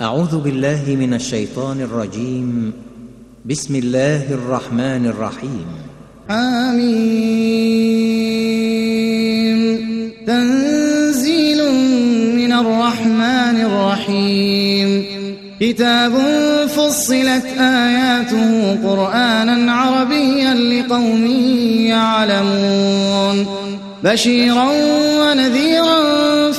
أعوذ بالله من الشيطان الرجيم. بسم الله الرحمن الرحيم. آمين. تنزيل من الرحمن الرحيم. كتاب فصلت آياته قرآنا عربيا لقوم يعلمون. بشيرا ونذيرا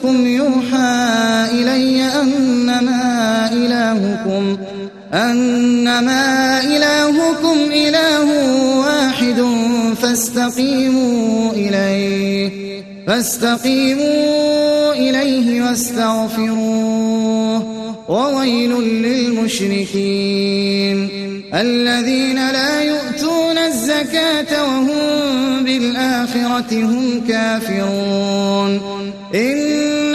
مثلكم يوحى إلي أنما إلهكم أنما إلهكم إله واحد فاستقيموا إليه فاستقيموا إليه واستغفروه وويل للمشركين الذين لا يؤتون الزكاة وهم بالآخرة هم كافرون. إن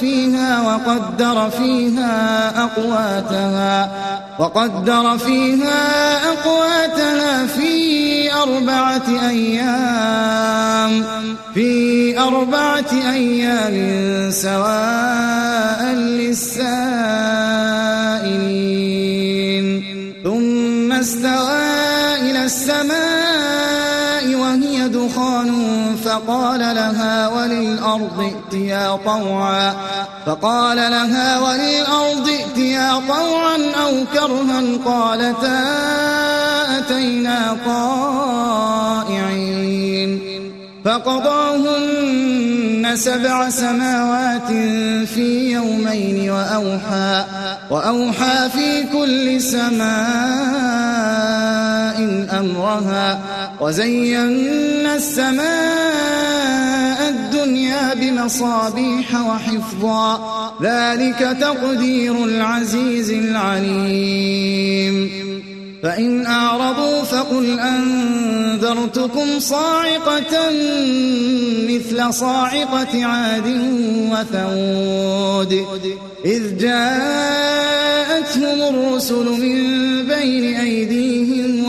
فيها وقدر فيها أقواتها وقدر فيها أقواتها في أربعة أيام في أربعة أيام سواء للسائلين فقال لها وللأرض ائتيا طوعا. فقال لها وللأرض ائتيا طوعا أو كرها قالتا أتينا طائعين. فقضاهن سبع سماوات في يومين وأوحى وأوحى في كل سماء أمرها وزينا السماء الدنيا بمصابيح وحفظا. ذلك تقدير العزيز العليم. فإن أعرضوا فقل أنذرتكم صاعقة مثل صاعقة عاد وثود إذ جاءتهم الرسل من بين أيديهم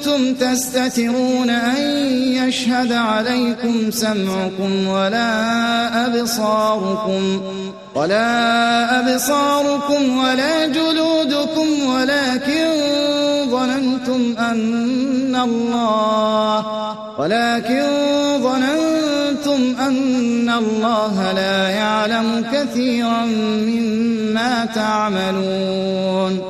كنتم تستترون أن يشهد عليكم سمعكم ولا أبصاركم ولا أبصاركم ولا جلودكم ولكن ظننتم أن الله ولكن ظننتم أن الله لا يعلم كثيرا مما تعملون.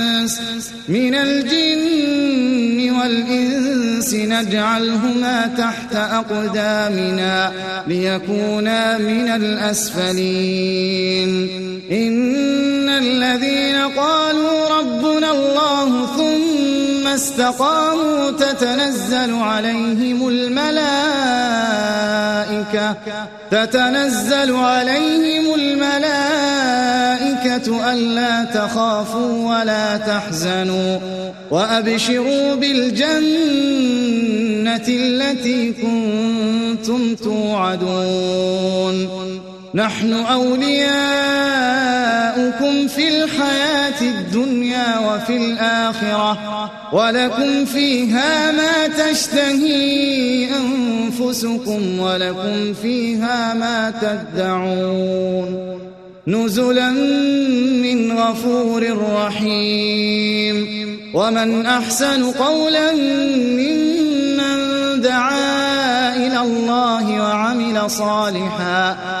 من الجن والإنس نجعلهما تحت أقدامنا ليكونا من الأسفلين. إن الذين قالوا ربنا الله ثم استقاموا تتنزل عليهم الملائكة. تتنزل عليهم الملائكة ألا تخافوا ولا تحزنوا. وأبشروا بالجنة التي كنتم توعدون. نحن أولياؤكم في الحياة الدنيا وفي الآخرة ولكم فيها ما تشتهي أنفسكم ولكم فيها ما تدعون. نزلا من غفور رحيم. ومن أحسن قولا ممن دعا إلى الله وعمل صالحا.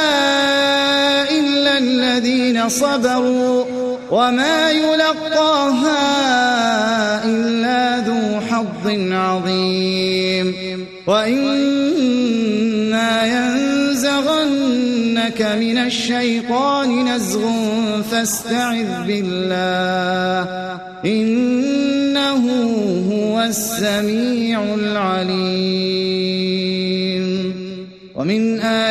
الذين صبروا وما يلقاها إلا ذو حظ عظيم. وإما ينزغنك من الشيطان نزغ فاستعذ بالله. إنه هو السميع العليم. ومن آياته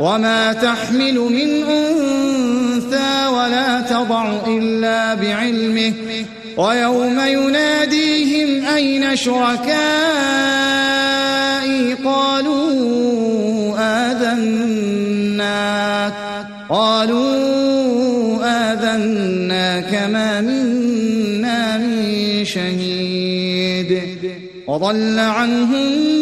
وما تحمل من أنثى ولا تضع إلا بعلمه ويوم يناديهم أين شركائي قالوا آذناك قالوا آذناك ما منا من شهيد وضل عنهم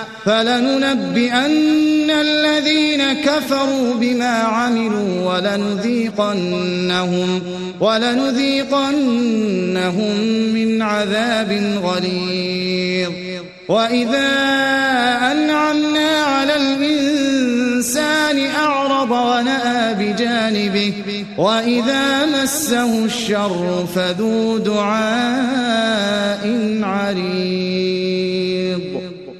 فلننبئن الذين كفروا بما عملوا ولنذيقنهم ولنذيقنهم من عذاب غليظ. وإذا أنعمنا على الإنسان أعرض ونأى بجانبه وإذا مسه الشر فذو دعاء عريض.